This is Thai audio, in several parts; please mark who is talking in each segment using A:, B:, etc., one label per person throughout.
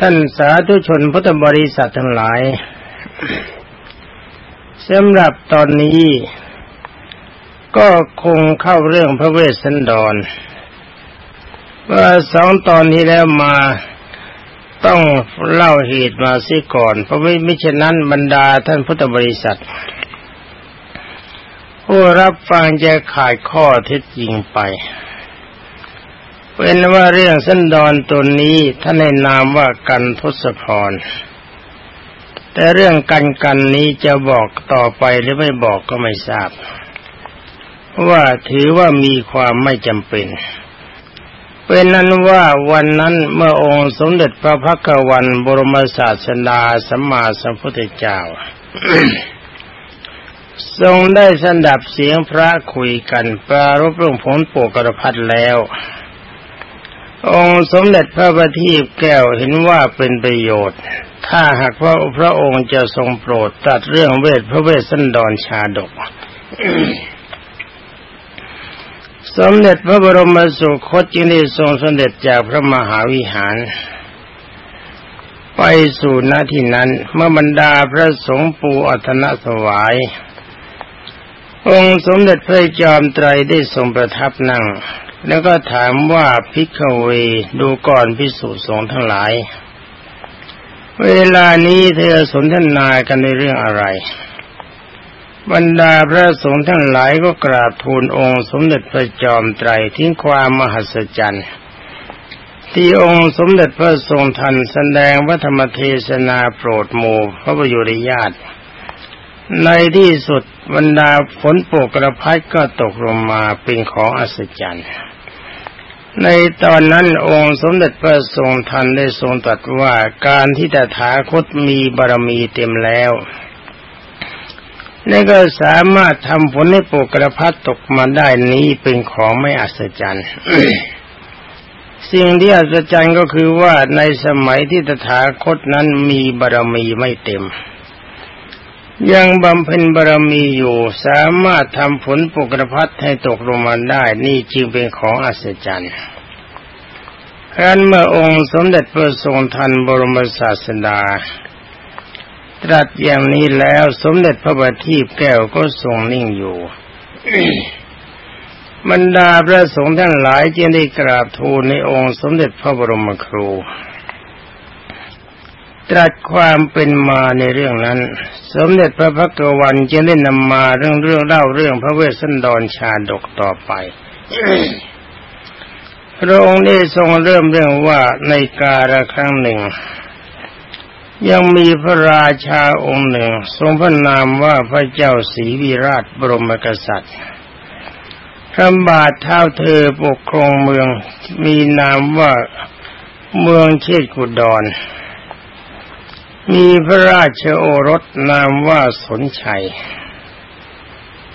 A: ท่านสาธุชนพุทธบริษัททั้งหลายสำหรับตอนนี้ ก็คงเข้าเรื่องพระเวสสันดรว่าสองตอนนี้แล้วมาต้องเล่าเหตุมาซิก่อน เพราะไม่ไม่เช่นนั้นบรรดาท่านพุทธบริษัท ผู้รับฟังจะขาดข้อเท็จจริงไป เป็นว่าเรื่องสันดอนตัวนี้ท่านในนามว่ากันทศพร แต่เรื่องกันกันนี้จะบอกต่อไปหรือไม่บอกก็ไม่ทราบว่าถือว่ามีความไม่จำเป็นเป็นนั้นว่าวันนั้นเมื่อองค์สมเด็จพระพักวันบรมศาสดาสัมมาสัมพุทธเจ้า ทรงได้สันดับเสียงพระคุยกันปรารบเรื่องผลปวกระพัดแล้ว องค์สมเด็จพระบัณฑิตแก้วเห็นว่าเป็นประโยชน์ ถ้าหากว่าพระองค์จะทรงโปรดตัดเรื่องเวทพระเวสสันดรชาดก สมเด็จพระบรมสุคตจึงได้ทรงสมเด็จจากพระมหาวิหาร ไปสู่หน้าที่นั้น เมื่อบรรดาพระสงฆ์ปูอัตนสวาย องค์สมเด็จพระจอมไตรได้ทรงประทับนั่ง แล้วก็ถามว่าพิกเวดูก่อนพิสูจน์สงทั้งหลาย เวลานี้เธอสนทนากันในเรื่องอะไร บรรดาพระสงฆ์ทั้งหลายก็กราบทูลองค์สมเด็จพระจอมไตรทิ้งความมหัศจรรย์ที่องค์สมเด็จพระทรงทันแสดงวัธรรมเทศนาโปรดโมพระประยุรญาติในที่สุดบรรดาฝนโปกกระพัดก็ตกลงมาเป็นของอัศจรรย์ ในตอนนั้นองค์สมเด็จพระทรงทันได้ทรงตรัสว่าการที่ตถาคตมีบารมีเต็มแล้วนี่ก็สามารถทำผลให้ปกกระพัดตกมาได้นี้เป็นของไม่อัศจรรย์ สิ่งที่อัศจรรย์ก็คือว่าในสมัยที่ตถาคตนั้นมีบารมีไม่เต็ม ยังบำเพ็ญบารมีอยู่สามารถทำผลปกรพัดให้ตกลงมาได้ นี่จึงเป็นของอัศจรรย์ครั้นเมื่อองค์สมเด็จพระทรงทันบรมศาสดา ตรัสอย่างนี้แล้วสมเด็จพระบัณฑิตแก้วก็ทรงนิ่งอยู่บรรดาพระสงฆ์ทั้งหลายจึงได้กราบทูลในองค์สมเด็จพระบรมครู ตรัสความเป็นมาในเรื่องนั้น สมเด็จพระพักวันจึงได้นำมาเรื่องเรื่องเล่าเรื่องพระเวสสันดรชาดกต่อไปพระองค์ได้ทรงเริ่มเรื่องว่าในกาลครั้งหนึ่ง ยังมีพระราชาองค์หนึ่ง ทรงพระนามว่าพระเจ้าศรีวิราชบรมกษัตริย์พระบาทเท้าเธอปกครองเมืองมีนามว่าเมืองเชษกุดอน มีพระราชโอรสนามว่าสนชัย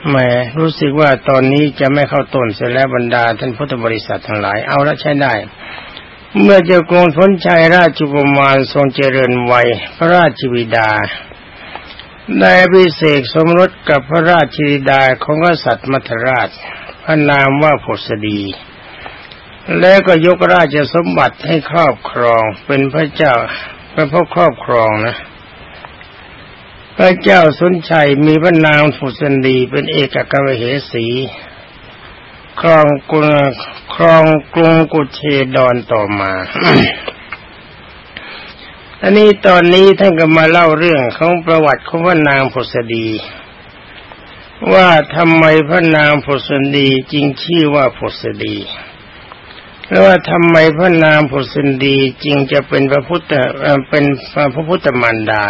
A: แหมรู้สึกว่าตอนนี้จะไม่เข้าต้นเสร็จแล้วบรรดาท่านพุทธบริษัททั้งหลาย เอาละใช้ได้ เมื่อเจ้ากรุงทนชัยราชกุมารทรงเจริญวัย พระราชวิดาได้พิเศษสมรสกับพระราชวิดาของกษัตริย์มัทราช พระนามว่าผสดี แล้วก็ยกราชสมบัติให้ครอบครองเป็นพระเจ้า เป็นพ่อครอบครองนะพระเจ้าสนชัยมีพระนางผุสันดีเป็นเอกกวเหสีครองกรุงครองกรุงกุเชดอนต่อมาอันนี้ตอนนี้ท่านก็มาเล่าเรื่องของประวัติของพระนางผุสดี ว่าทำไมพระนางผุสดีจึงชื่อว่าผุสดี แล้วว่าทำไมพระนางผุสดีจึงจะเป็นพระพุทธเป็นพระพุทธมารดา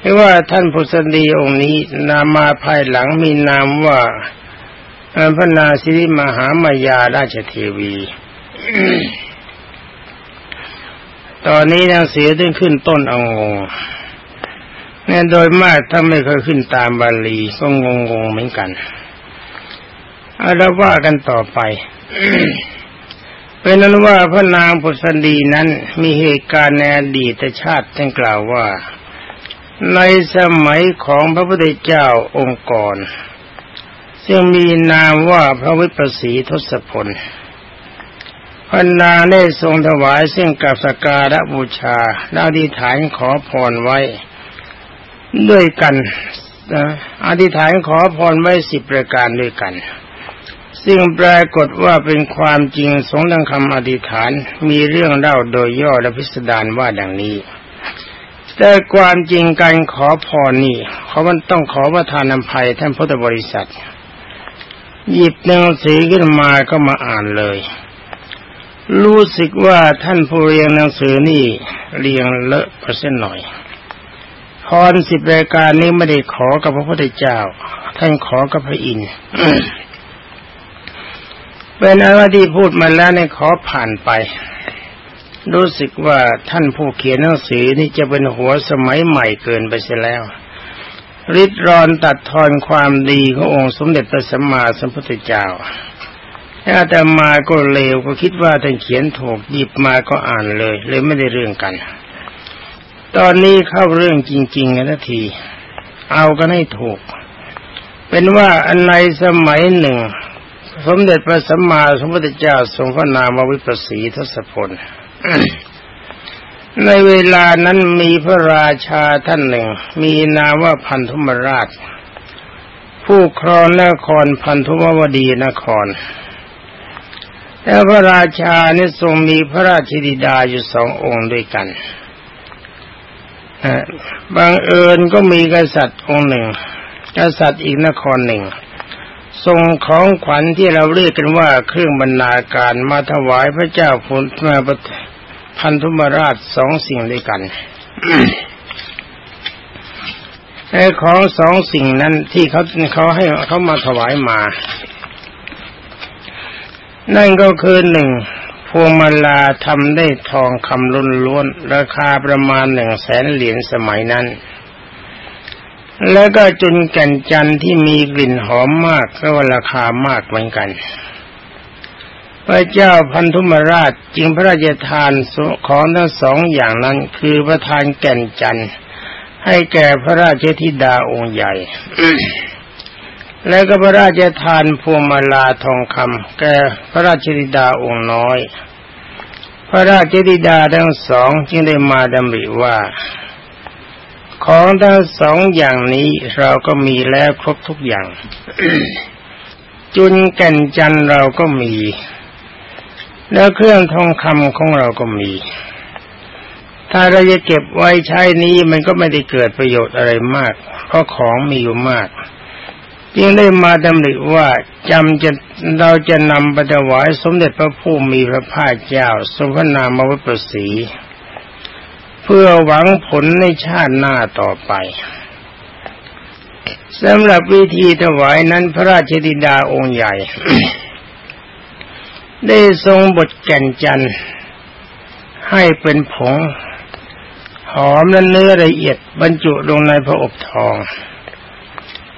A: หรือว่าท่านพุทธดีองค์นี้นามาภายหลังมีนามว่าพระนาสิริมหามายาราชเทวี ตอนนี้นางเสียตึงขึ้นต้นเอางงเนี่ยโดยมากถ้าไม่เคยขึ้นตามบาลีก็งงงเหมือนกันเอาเราว่ากันต่อไป เป็นนั้นว่าพระนางพุทธดีนั้นมีเหตุการณ์ในอดีตชาติท่านกล่าวว่า ในสมัยของพระพุทธเจ้าองค์ก่อนซึ่งมีนามว่าพระวิปัสสีทศพลพันนางได้ทรงถวายซึ่งกับสการะบูชาแลอธิษฐานขอพรไว้ ด้วยกันอธิษฐานขอพรไว้สิบประการด้วยกัน ซึ่งปรากฏว่าเป็นความจริงสงดังคำอธิษฐานมีเรื่องเล่าโดยย่อและพิสดารว่าดังนี้ แต่ความจริงการขอพรนี่เขามันต้องขอประทานอภัยท่านพุทธบริษัท หยิบหนังสือขึ้นมาก็มาอ่านเลย รู้สึกว่าท่านผู้เรียนหนังสือนี่เรียงเลอะไปเส้นหน่อยพรสิบรายการนี้ไม่ได้ขอกับพระพุทธเจ้า ท่านขอกับพระอินทร์ เป็นอะไรที่พูดมาแล้วในขอผ่านไป รู้สึกว่าท่านผู้เขียนหนังสือนี่จะเป็นหัวสมัยใหม่เกินไปเสียแล้วริดรอนตัดทอนความดีขององค์สมเด็จพระสัมมาสัมพุทธเจ้าถ้าแต่มาก็เลวก็คิดว่าท่านเขียนถูกหยิบมาก็อ่านเลย เลยไม่ได้เรื่องกัน ตอนนี้เข้าเรื่องจริงๆนะที เอากันให้ถูก เป็นว่าอันในสมัยหนึ่ง สมเด็จพระสัมมาสัมพุทธเจ้าทรงพระนามวิปัสสีทศพล ในเวลานั้นมีพระราชาท่านหนึ่ง มีนามว่าพันธุมราช ผู้ครองนครพันธุมวดีนคร แล้วพระราชานี่ทรงมีพระราชธิดาอยู่สององค์ด้วยกันบางเอิญก็มีกษัตริย์องค์หนึ่ง กษัตริย์อีกนครหนึ่ง ทรงของขวัญที่เราเรียกกันว่าเครื่องบรรณาการมาถวายพระเจ้าพุทธมาพันธุมราชสองสิ่งด้วยกันไอ้ของสองสิ่งนั้นที่เขาเขาให้เขามาถวายมา นั่นก็คือหนึ่งพวงมาลาทำได้ทองคำล้นล้วน ราคาประมาณหนึ่งแสนเหรียญสมัยนั้น แล้วก็จุนแก่นจันที่มีกลิ่นหอมมากก็ราคามากเหมือนกัน พระเจ้าพันธุมราชจึงพระราชทานของทั้งสองอย่างนั้น คือประทานแก่นจันให้แก่พระราชธิดาองค์ใหญ่ แล้วก็พระราชทานพวงมาลาทองคำแก่พระราชธิดาองค์น้อย พระราชธิดาทั้งสองจึงได้มาดำริว่า ของทั้งสองอย่างนี้เราก็มีแล้วครบทุกอย่าง จุนแก่นจันเราก็มี แล้วเครื่องทองคำของเราก็มี ถ้าเราจะเก็บไว้ใช้นี้มันก็ไม่ได้เกิดประโยชน์อะไรมาก เพราะของมีอยู่มากจึงได้มาดำริว่าจำจะเราจะนำไปถวายสมเด็จพระผู้มีพระภาคเจ้าสมพนามวิปสี เพื่อหวังผลในชาติหน้าต่อไปสำหรับวิธีถวายนั้นพระราชธิดาองค์ใหญ่ ได้ทรงบทแก่นจันให้เป็นผง หอมและเนื้อละเอียดบรรจุลงในพระอบทอง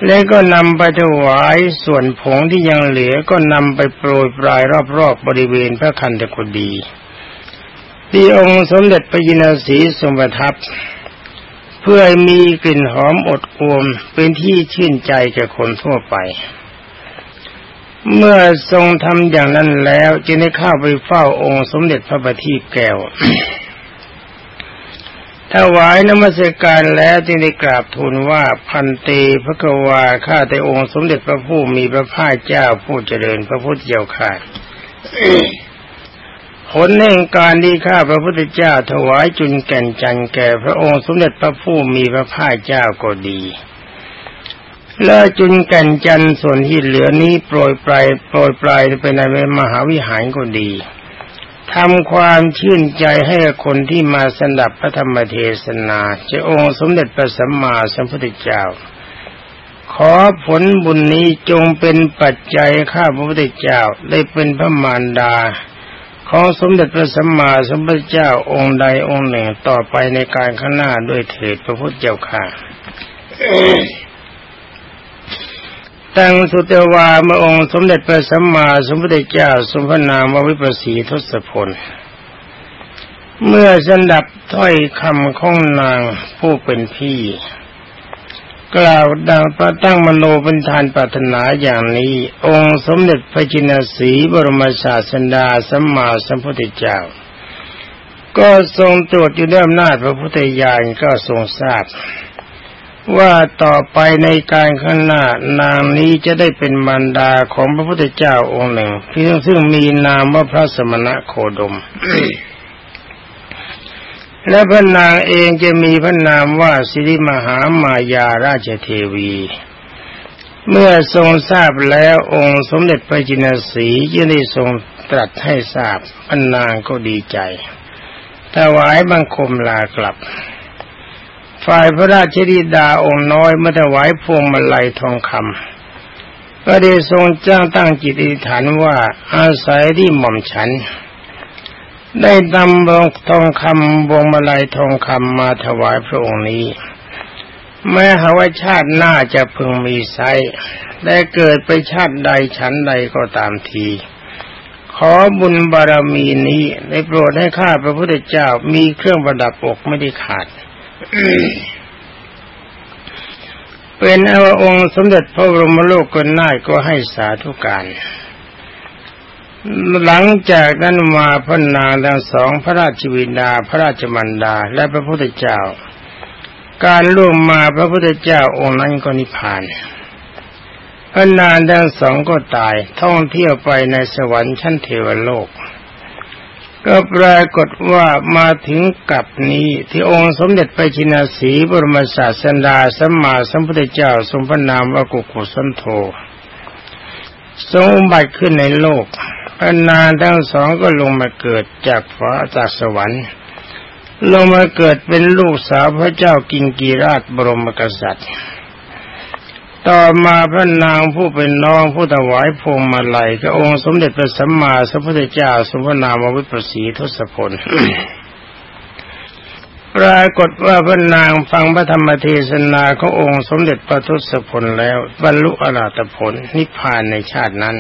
A: แล้วก็นำไปถวายส่วนผงที่ยังเหลือก็นำไปโปรยปลายรอบๆบบริเวณพระคันธกุฎี ที่องค์สมเด็จพระยินสีทรงประทับ เพื่อมีกลิ่นหอมอดอวมเป็นที่ชื่นใจแก่คนทั่วไป เมื่อทรงทำอย่างนั้นแล้วจึงได้เข้าไปเฝ้าองค์สมเด็จพระบัณฑิตแก้วถวายนมัสการแล้วจึงได้กราบทูลว่าพันเตพระกวาข้าแต่องค์สมเด็จพระผู้มีพระภาคเจ้าผู้เจริญพระพุทธเจ้าข่า ผลแห่งการที่ข้าพระพุทธเจ้าถวายจุนแก่นจันแก่พระองค์สมเด็จพระผู้มีพระภาคเจ้าก็ดี และจุนแก่นจันส่วนที่เหลือนี้โปรยปลายโปรยปลายไปในมหาวิหารก็ดีทำความชื่นใจให้คนที่มาสนับพระธรรมเทศนาจะองค์สมเด็จพระสัมมาสัมพุทธเจ้า ขอผลบุญนี้จงเป็นปัจจัยข้าพระพุทธเจ้าได้เป็นพระมารดา ของสมเด็จพระสัมมาสัมพุทธเจ้าองค์ใดองค์หนึ่งต่อไปในการข้างหน้าด้วยเถิดพระพุทธเจ้าค่ะตังสุตวาเมื่อองค์สมเด็จพระสัมมาสัมพุทธเจ้าสมพนามวิปัสสีทศพล เมื่อสันดับถ้อยคำของนางผู้เป็นพี่ กล่าวดังประตั้งมโนเป็นทานปรารถนาอย่างนี้ องค์สมเด็จพระจินสีบรมศาสดาสัมมาสัมพุทธเจ้า ก็ทรงตรวจอยู่ด้วยอำนาจพระพุทธญาณก็ทรงทราบ ว่าต่อไปในการข้างหน้านางนี้จะได้เป็นมารดาของพระพุทธเจ้าองค์หนึ่งเพียงซึ่งมีนามว่าพระสมณะโคดม และพระนางเองจะมีพระนามว่าสิริมหามายาราชเทวี เมื่อทรงทราบแล้วองค์สมเด็จพระจินสียังได้ทรงตรัสให้ทราบพระนางก็ดีใจถวายบังคมลากลับ ฝ่ายพระราชธิดาองค์น้อยเมื่อถวายพวงมาลัยทองคำก็ได้ทรงจ้างตั้งจิตอธิษฐานว่าอาศัยที่หม่อมฉัน ได้นำทองคำบวงมาลัยทองคำมาถวายพระองค์นี้ แม้หาว่าชาติหน้าจะพึงมีไซได้เกิดไปชาติใดฉันใดก็ตามที ขอบุญบารมีนี้ได้โปรดให้ข้าพระพุทธเจ้ามีเครื่องประดับอกไม่ได้ขาด เป็นอวองค์สมเด็จพระบรมโลกกนาก็ให้สาธุการ หลังจากนั้นมาพระนางทั้งสองพระราชวินดาพระราชมันดา และพระพุทธเจ้า การล่วงมาพระพุทธเจ้าองค์นั้นก็นิพพาน พระนางทั้งสองก็ตายท่องเที่ยวไปในสวรรค์ชั้นเทวโลก ก็ปรากฏว่ามาถึงกับนี้ที่องค์สมเด็จพระจินาสีบรมศาสดาสัมมาสัมพุทธเจ้าทรงพระนามว่ากุกุสันโธทรงบัติขึ้นในโลก พระนางทั้งสองก็ลงมาเกิดจากฟ้าจากสวรรค์ ลงมาเกิดเป็นลูกสาวพระเจ้ากิงกีราชบรมกษัตริย์ ต่อมาพระนางผู้เป็นน้องผู้ถวายพวงมาลัยกับองค์สมเด็จพระสัมมาสัมพุทธเจ้าสมพนามวิปัสสีทศพลปรากฏว่าพระนางฟังพระธรรมเทศนาขององค์สมเด็จพระทศพลแล้วบรรลุอรหัตผลนิพพานในชาตินั้น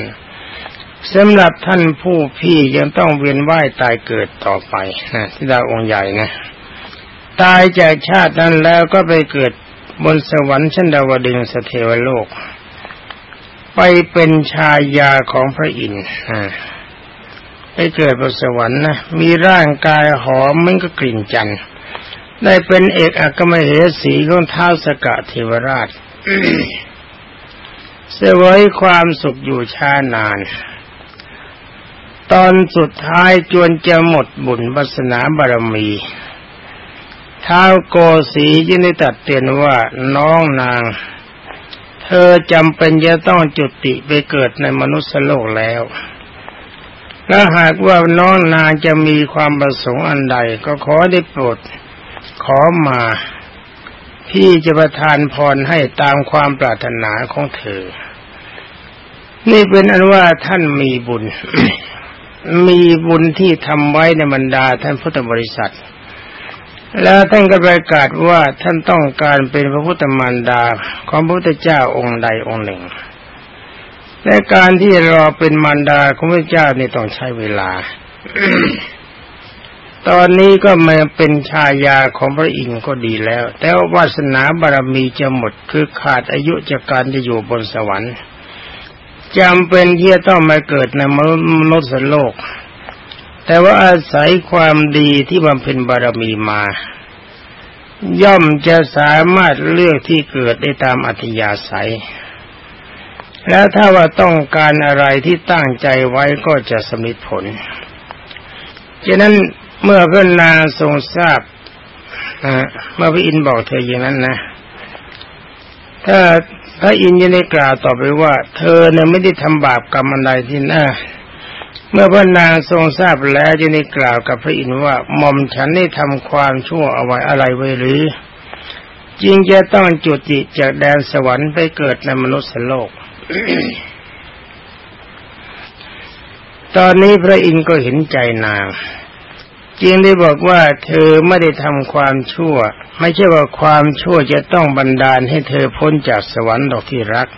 A: สำหรับท่านผู้พี่ยังต้องเวียนว่ายตายเกิดต่อไปนะที่ดาวองค์ใหญ่นะ ตายจากชาตินั้นแล้วก็ไปเกิดบนสวรรค์ชั้นดาวดึงสเทวโลก ไปเป็นชายาของพระอินทร์ไปเกิดบนสวรรค์นะมีร่างกายหอมมันก็กลิ่นจันทร์ได้เป็นเอกอัครมเหสีของท้าวสกะเทวราชเสวยความสุขอยู่ชานาน ตอนสุดท้ายจวนจะหมดบุญวาสนาบารมีท้าวโกสียินได้ตัดเตือนว่าน้องนาง เธอจำเป็นจะต้องจุติไปเกิดในมนุษย์โลกแล้ว และหากว่าน้องนางจะมีความประสงค์อันใดก็ขอได้โปรดขอมา พี่จะประทานพรให้ตามความปรารถนาของเธอ นี่เป็นอันว่าท่านมีบุญ มีบุญที่ทำไว้ในบรรดาท่านพุทธบริษัท แล้วท่านก็ประกาศว่าท่านต้องการเป็นพระพุทธมารดาของพระพุทธเจ้าองค์ใดองค์หนึ่งและการที่รอเป็นมารดาของพระเจ้านี่ต้องใช้เวลา ตอนนี้ก็มาเป็นชายาของพระอินทร์ก็ดีแล้ว แต่ว่าวาสนาบารมีจะหมดคือขาดอายุจากการจะอยู่บนสวรรค์ จำเป็นที่จะต้องมาเกิดในมนุษย์โลก แต่ว่าอาศัยความดีที่บำเพ็ญบารมีมา ย่อมจะสามารถเลือกที่เกิดได้ตามอัธยาศัย แล้วถ้าว่าต้องการอะไรที่ตั้งใจไว้ก็จะสำเร็จผลฉะนั้นเมื่อพระนางทรงทราบเมื่อพระอินบอกเธออย่างนั้นนะ ถ้า ระอินทร์ยังได้กล่าวต่อไปว่า เธอเนี่ยไม่ได้ทำบาปกรรมอะไรที่น่าเมื่อพระนางทรงทราบแล้วยังได้กล่าวกับพระอินทร์ว่าหม่อมฉันได้ทำความชั่วเอาไว้อะไรไว้หรือจึงจะต้องจุติจากแดนสวรรค์ไปเกิดในมนุษย์โลก ตอนนี้พระอินทร์ก็เห็นใจนาง จึงได้บอกว่าเธอไม่ได้ทำความชั่ว ไม่ใช่ว่าความชั่วจะต้องบันดาลให้เธอพ้นจากสวรรค์ดอกที่รัก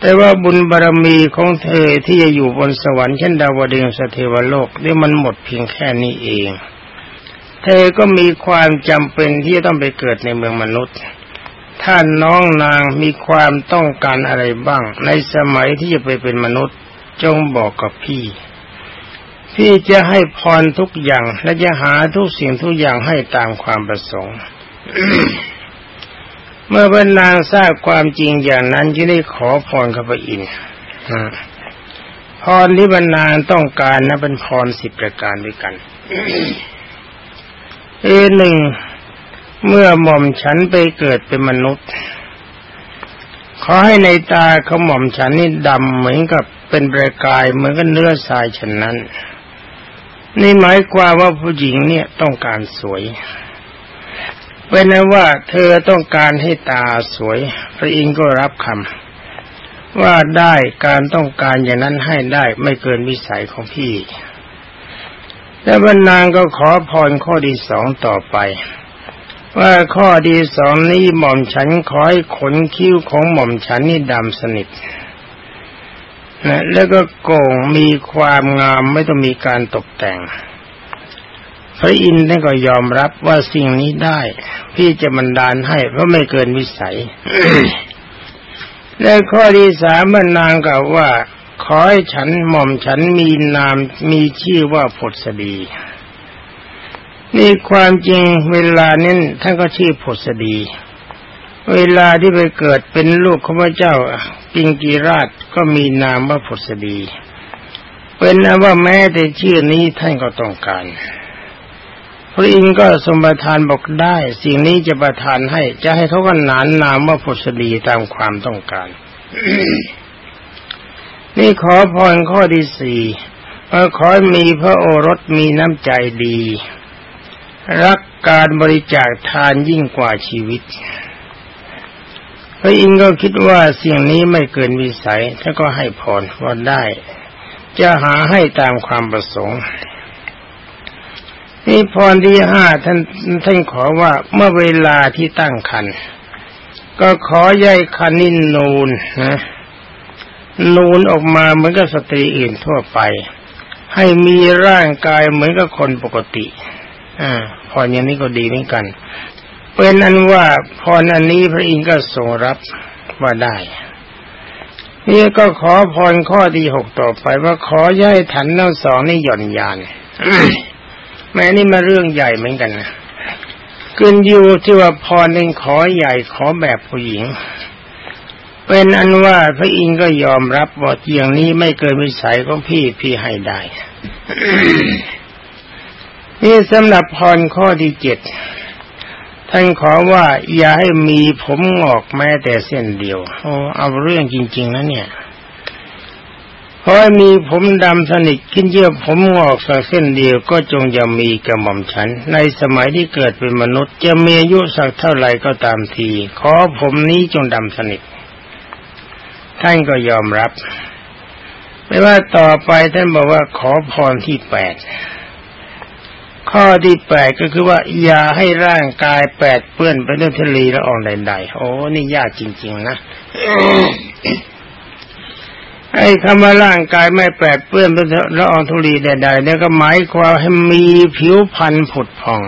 A: แต่ว่าบุญบารรมีของเธอที่จะอยู่บนสวรรค์เช่นดาวดึงสเทวโลกนี่มันหมดเพียงแค่นี้เอง เธอก็มีความจำเป็นที่จะต้องไปเกิดในเมืองมนุษย์ถ้าน้องนางมีความต้องการอะไรบ้าง ในสมัยที่จะไปเป็นมนุษย์จงบอกกับพี่ พี่จะให้พรทุกอย่างและจะหาทุกสิ่งทุกอย่างให้ตามความประสงค์ เมื่อบรรนางทราบความจริงอย่างนั้นจึงได้ขอพรข้าพอินพรที่บรรนางต้องการนะเป็นพรสิบประการด้วยกันเอหนึ่งเมื่อหม่อมฉันไปเกิดเป็นมนุษย์ ขอให้ในตาเขาหม่อมฉันนี่ดำเหมือนกับเป็นประกายเหมือนกับเนื้อทรายฉันนั้น นี่หมายความว่าผู้หญิงเนี่ยต้องการสวยเป็นนั้นว่าเธอต้องการให้ตาสวย พระอินทร์ก็รับคำว่าได้การต้องการอย่างนั้นให้ได้ไม่เกินวิสัยของพี่ แล้วบรรนางก็ขอพรข้อที่สองต่อไป ว่าข้อดีสองนี้หม่อมฉันขอให้ขนคิ้วของหม่อมฉันนี่ดำสนิท แล้วก็โก่งมีความงามไม่ต้องมีการตกแต่ง พระอินทร์ท่านก็ยอมรับว่าสิ่งนี้ได้ พี่จะบันดาลให้เพราะไม่เกินวิสัย และข้อที่สามมันนางกล่าวว่า ขอให้ฉันหม่อมฉันมีนามมีชื่อว่าผดสดีนี่ความจริงเวลานี้ท่านก็ชื่อผสดี เวลาที่ไปเกิดเป็นลูกของพระเจ้าปิงกีราชก็มีนามว่าผสดีเป็นนว่าแม้แต่ชื่อนี้ท่านก็ต้องการ พระอินทร์ก็สมบัติทานบอกได้ สิ่งนี้จะประทานให้ จะให้เขาก็นานนามว่าผสดีตามความต้องการ นี่ขอพรข้อที่สี่ขอมีพระโอรสมีน้ำใจดี รักการบริจาคทานยิ่งกว่าชีวิต พระอินทร์ก็คิดว่าสิ่งนี้ไม่เกินวิสัยท่านก็ให้พรว่าได้ จะหาให้ตามความประสงค์นี่พรที่ห้าท่านท่านขอว่าเมื่อเวลาที่ตั้งคันก็ขอใยคันนินนูนนะนูนออกมาเหมือนกับสตรีอื่นทั่วไป ให้มีร่างกายเหมือนกับคนปกติ อ่าพรอย่างนี้ก็ดีเหมือนกัน เป็นอันว่าพรอันนี้พระอินทร์ก็ทรงรับว่าได้ นี่ก็ขอพรข้อที่หกต่อไปว่าขอย้ายถันทั้งสองนี่หย่อนยานแม้นี่มาเรื่องใหญ่เหมือนกันนะขึ้นอยู่ที่ว่าพรหนึ่งขอใหญ่ขอแบบผู้หญิง เป็นอันว่าพระอินทร์ก็ยอมรับว่าเทียงนี้ไม่เกินวิสัยของพี่พี่ให้ได้นี่สำหรับพรข้อที่เจ็ด ท่านขอว่าอย่าให้มีผมงอกแม้แต่เส้นเดียวโอ้เอาเรื่องจริง ๆนะเนี่ยเพราะมีผมดำสนิทขึ้นเยื่อผมงอกสักเส้นเดียวก็จงจะมีกระหม่อมฉัน ในสมัยที่เกิดเป็นมนุษย์ จะมีอายุสักเท่าไหร่ก็ตามที ขอผมนี้จงดำสนิท ท่านก็ยอมรับ ไม่ว่าต่อไปท่านบอกว่าขอพรที่แปด ข้อที่แปดก็คือว่า อย่าให้ร่างกายแปดเปื้อนไปด้วยทะเลละอองใดๆโอ้นี่ยากจริง ๆ นะไอ้คำว่าร่างกายไม่แปดเปื้อนไปด้วยละอองธุลีใดๆเนี่ยก็หมายความให้มีผิวพรรณผุดผ่อง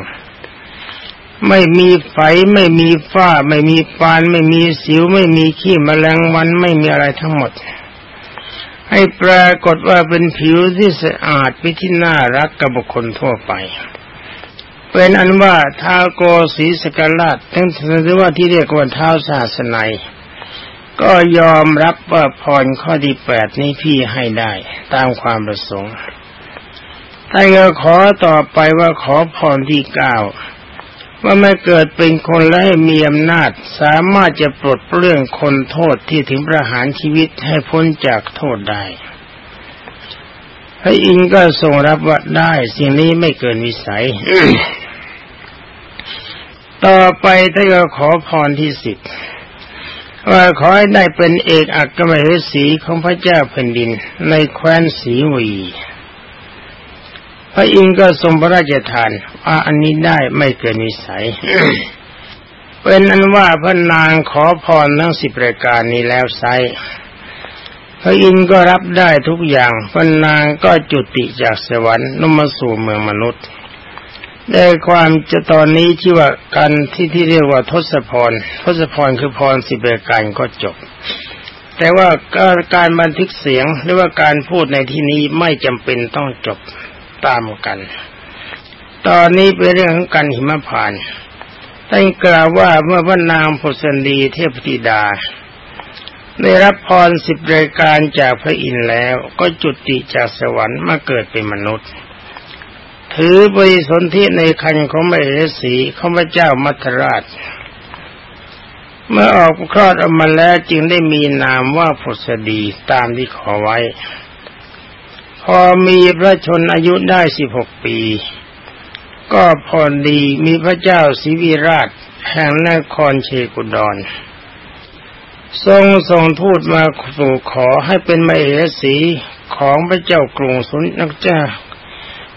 A: ไม่มีไฟไม่มีฝ้า ไม่มีปาน ไม่มีสิว ไม่มีขี้แมลงวันไม่มีอะไรทั้งหมด ให้ปรากฏว่าเป็นผิวที่สะอาดพิที่น่ารักกับบุคคลทั่วไป เป็นอันว่าท้าโกศีสกราชทั้งถือว่าที่เรียกว่าเท้าศาสนาก็ยอมรับว่าพรข้อที่แปดนี้พี่ให้ได้ตามความประสงค์ท่านก็ขอต่อไปว่าขอพรที่เก้า ว่าไม่เกิดเป็นคนและให้มีอำนาจ สามารถจะปลดเปลื้องคนโทษที่ถึงประหารชีวิตให้พ้นจากโทษได้พระอินทร์ก็ทรงรับว่าได้ สิ่งนี้ไม่เกินวิสัย ต่อไปท่านก็ขอพรที่สิบว่าขอให้ได้เป็นเอกอัครมเหสีของพระเจ้าแผ่นดินในแคว้นสีวี พระอินทร์ก็ทรงพระราชทานว่าอันนี้ได้ไม่เกินวิสัย เป็นอันว่าพระนางขอพรทั้งสิบรายการนี้แล้วไซพระอินทร์ก็รับได้ทุกอย่างพระนางก็จุติจากสวรรค์นมาสู่เมืองมนุษย์ ได้ความจะตอนนี้ที่ว่าการที่ที่เรียกว่าทศพรทศพรคือพรสิบประการก็จบแต่ว่าการบันทึกเสียงหรือว่าการพูดในที่นี้ไม่จำเป็นต้องจบ ตามกัน ตอนนี้เป็นเรื่องของการหิมพานท่านกล่าวว่าเมื่อพระนางพสันดีเทพธิดา ได้รับพรสิบรายการจากพระอินทร์แล้วก็จุติจากสวรรค์มาเกิดเป็นมนุษย์ ถือบริสนธิในคันของมเหสีของพระเจ้ามัทราช เมื่อออกคลอดออกมาแล้วจึงได้มีนามว่าพุษดีตามที่ขอไว้ พอมีพระชนอายุได้สิบหกปี ก็พอดีมีพระเจ้าศิวิราชแห่งนครเชกุดอนทรงส่งทูตมาสู่ขอให้เป็นมเหสีของพระเจ้ากรุงสุนนักเจ้า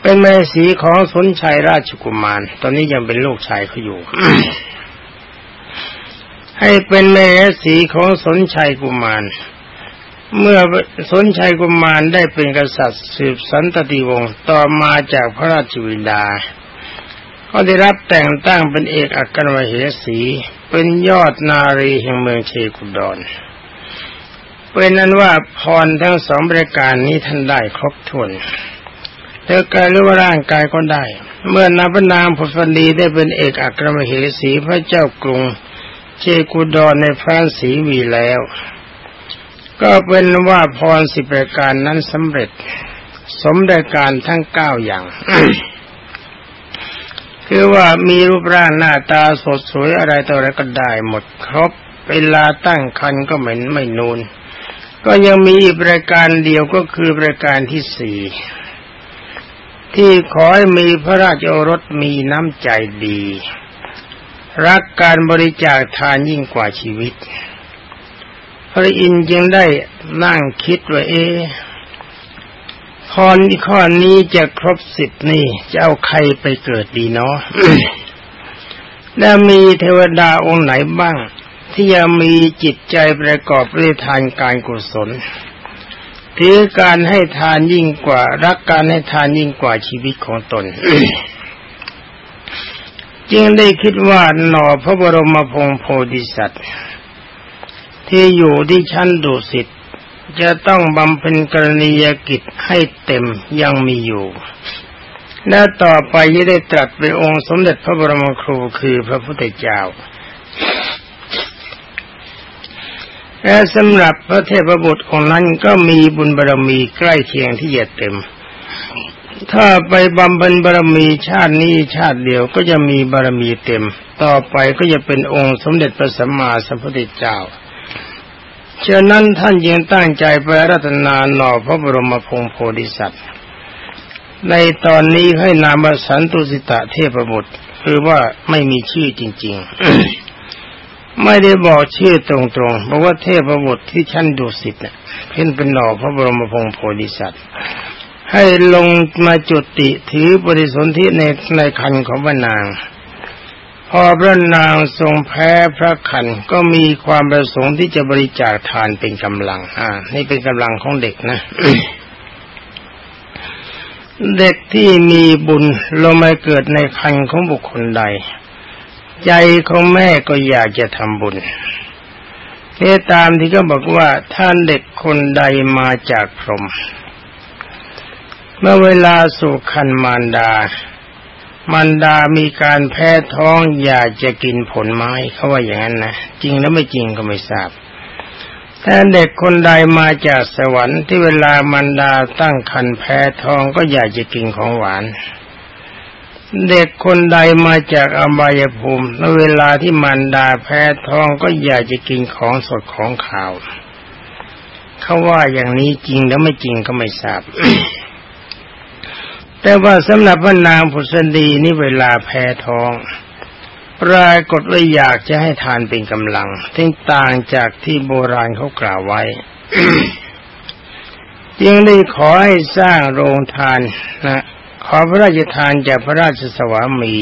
A: เป็นแม่สีของสนชัยราชกุมาร ตอนนี้ยังเป็นลูกชายเขาอยู่ ให้เป็นแม่สีของสนชัยกุมาร เมื่อสนชัยกุมารได้เป็นกษัตริย์สืบสันตติวงศ์ต่อมาจากพระราชวิดา ก็ได้รับแต่งตั้งเป็นเอกอัครมเหสี เป็นยอดนารีแห่งเมืองเชกุดอนเป็นนั้นว่าพรทั้งสองบริการนี้ท่านได้ครบถ้วนแล้วกายหรือว่าร่างกายก็ได้ เมื่อนาพนามพุทธดีได้เป็นเอกอัครมเหสีพระเจ้ากรุงเชกุดอนในฟรานสีวีแล้ว ก็เป็นว่าพรสิบประการนั้นสำเร็จ สมได้การทั้งเก้าอย่าง คือว่ามีรูปร่างหน้าตาสดสวยอะไรต่ออะไรก็ได้หมดครบ เวลาตั้งคันก็เหม็นไม่นูน ก็ยังมีอีกรายการเดียวก็คือรายการที่สี่ที่ขอให้มีพระราชโอรสมีน้ำใจดี รักการบริจาคทานยิ่งกว่าชีวิต ระอินทร์ยังได้นั่งคิดว่าเอพรข้อนี้จะครบสิบนี่จะเอาใครไปเกิดดีเนาะแล้วมีเทวดาองค์ไหนบ้าง ที่ยังมีจิตใจประกอบด้วยทานการกุศลถือการให้ทานยิ่งกว่า รักการให้ทานยิ่งกว่าชีวิตของตนจึงได้คิดว่าหน่อพระบรมพงโพธิสัตว์ ที่อยู่ที่ชั้นดุสิตจะต้องบำเพ็ญกรณียกิจให้เต็มยังมีอยู่ และต่อไปจะได้ตรัสเป็นองค์สมเด็จพระบรมครูคือพระพุทธเจ้าและสำหรับพระเทพบุตรของนั้นก็มีบุญบารมีใกล้เคียงที่จะเต็ม ถ้าไปบำเพ็ญบารมีชาตินี้ชาติเดียวก็จะมีบารมีเต็ม ต่อไปก็จะเป็นองค์สมเด็จพระสัมมาสัมพุทธเจ้า ฉะนั้นท่านยังตั้งใจไปรัตนาหน่อพระบรมพงโพธิสัตว์ ในตอนนี้ให้นามสันตุสิตะเทพบุตรคือว่าไม่มีชื่อจริง ๆ ไม่ได้บอกชื่อตรงๆบอกว่าเทพบุตรที่ชั้นดุสิตเนี่ยเพ่นเป็นหน่อพระบรมพงโพธิสัตว์ ให้ลงมาจุติถือบริสนธิในในคันของพระนาง พอพระนางทรงแพ้พระคันก็มีความประสงค์ที่จะบริจาคทานเป็นกำลัง อ่า นี่เป็นกำลังของเด็กนะ เด็กที่มีบุญลงมาเกิดในคันของบุคคลใด ใจของแม่ก็อยากจะทำบุญนี่ตามที่ก็บอกว่าท่านเด็กคนใดมาจากพรหมเมื่อเวลาสู่คันมารดา มารดามีการแพ้ท้องอยากจะกินผลไม้เขาว่าอย่างนั้นนะจริงแล้วไม่จริงก็ไม่ทราบถ้าเด็กคนใดมาจากสวรรค์ที่เวลามารดาตั้งคันแพ้ท้องก็อยากจะกินของหวาน เด็กคนใดมาจากอบายภูมิในเวลาที่มันดาแพ้ท้องก็อยากจะกินของสดของข่าวเขาว่าอย่างนี้จริงแล้วไม่จริงก็ไม่ทราบ แต่ว่าสำหรับพระนางผุษดีนี่เวลาแพ้ท้องปรากฏว่าอยากจะให้ทานเป็นกำลังทึงต่างจากที่โบราณเขากล่าวไว้จึงได้ขอให้สร้างโรงทานนะขอพระราชทานจากพระราชสวามี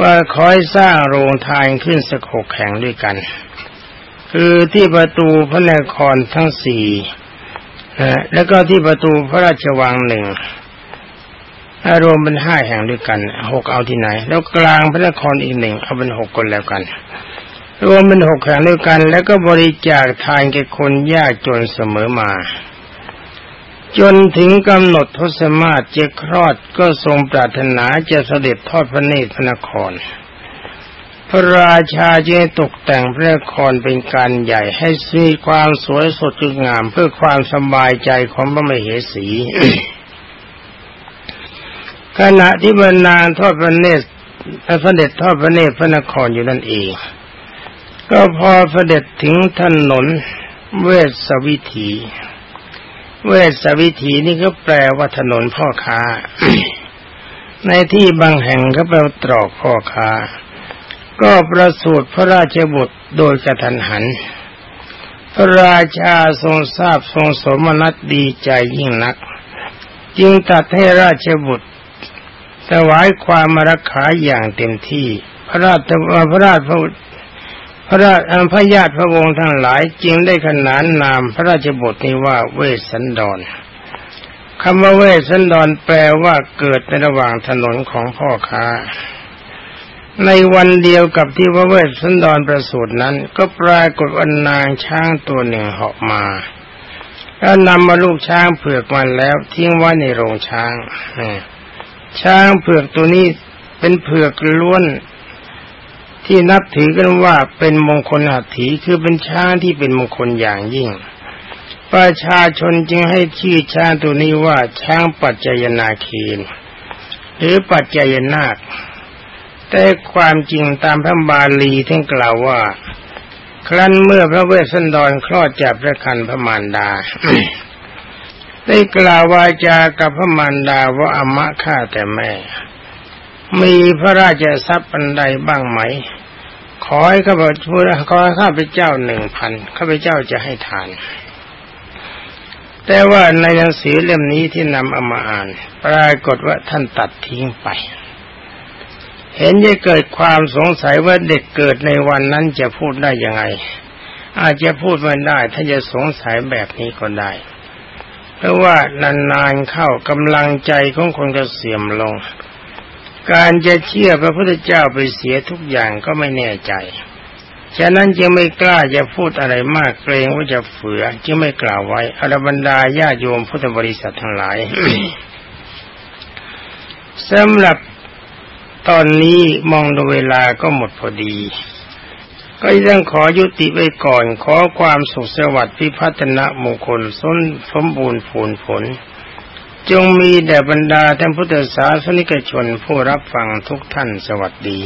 A: ว่าขอให้สร้างโรงทานขึ้นสักหกแห่งด้วยกัน คือที่ประตูพระนครทั้งสี่แล้วก็ที่ประตูพระราชวังหนึ่ง อารวมเป็นห้าแห่งด้วยกันหกเอาที่ไหน แล้วกลางพระนครอีกหนึ่งเอาเป็นหกคนแล้วกัน รวมเป็นหกแห่งด้วยกัน แล้วก็บริจาคทานแก่คนยากจนเสมอมา จนถึงกำหนดทศมาศจะคลอดก็ทรงปรารถนาจะเสด็จทอดพระเนตรพระนคร พระราชาจึงตกแต่งพระนครเป็นการใหญ่ให้มีความสวยสดงดงามเพื่อความสบายใจของพระมเหสี ขณะที่บรรนางทอดพระเนตรเสด็จทอดพระเนตรพระนครอยู่นั่นเอง ก็พอเสด็จถึงถนนเวสวิถี เวสวิถีนี่ก็แปลว่าถนนพ่อค้า ในที่บางแห่งก็แปลว่าตรอกพ่อค้า ก็ประสูติพระราชบุตรโดยกระทันหัน พระราชาทรงทราบทรงสมนัตดีใจยิ่งนัก จึงตัดให้ราชบุตร ถวายความมารักขาอย่างเต็มที่ พระราชพระราชพระพระราชพระญาติพระวงศ์ทั้งหลายจึงได้ขนานนามพระราชบุตรนี้ว่าเวสสันดรคำว่าเวสสันดรแปลว่าเกิดในระหว่างถนนของพ่อค้า ในวันเดียวกับที่พระเวสสันดรประสูตินั้น ก็ปรากฏว่านางช้างตัวหนึ่งเหาะมาแล้วนำมาลูกช้างเผือกมันแล้วทิ้งไว้ในโรงช้าง ช้างเผือกตัวนี้เป็นเผือกล้วนที่นับถือกันว่าเป็นมงคลอัถีคือเป็นช้างที่เป็นมงคลอย่างยิ่ง ประชาชนจึงให้ชื่อช้างตัวนี้ว่าช้างปัจจยนาคีนหรือปัจจยนาค แต่ความจริงตามพระบาลีท่านกล่าวว่า ครั้นเมื่อพระเวสสันดรคลอดจากพระคันพระมารดา ได้กล่าววาจากับพระมารดาว่าอมะข้าแต่แม่ มีพระราชทรัพย์อันใดบ้างไหม ขอให้ข้าพเจ้าขอให้ข้าพเจ้าหนึ่งพันข้าพเจ้าจะให้ทาน แต่ว่าในหนังสือเล่มนี้ที่นำเอามาอ่าน ปรากฏว่าท่านตัดทิ้งไป เห็นจะเกิดความสงสัยว่าเด็กเกิดในวันนั้นจะพูดได้ยังไง อาจจะพูดไม่ได้ถ้าจะสงสัยแบบนี้ก็ได้ เพราะว่านานๆเข้ากำลังใจของคนก็เสื่อมลง การจะเชื่อพระพุทธเจ้าไปเสียทุกอย่างก็ไม่แน่ใจฉะนั้นจึงไม่กล้าจะพูดอะไรมากเกรงว่าจะเฝือจึงไม่กล่าวไว้อรบรรดาญาโยมพุทธบริษัททั้งหลายสำหรับตอนนี้มองดูเวลาก็หมดพอดี ก็ยังขอยุติไว้ก่อนขอความสุขสวัสดิ์พิพัฒนมงคลสนสมบูรณ์ผลผล จงมีแด่บรรดาท่านพุทธศาสนิกชนผู้รับฟังทุกท่านสวัสดี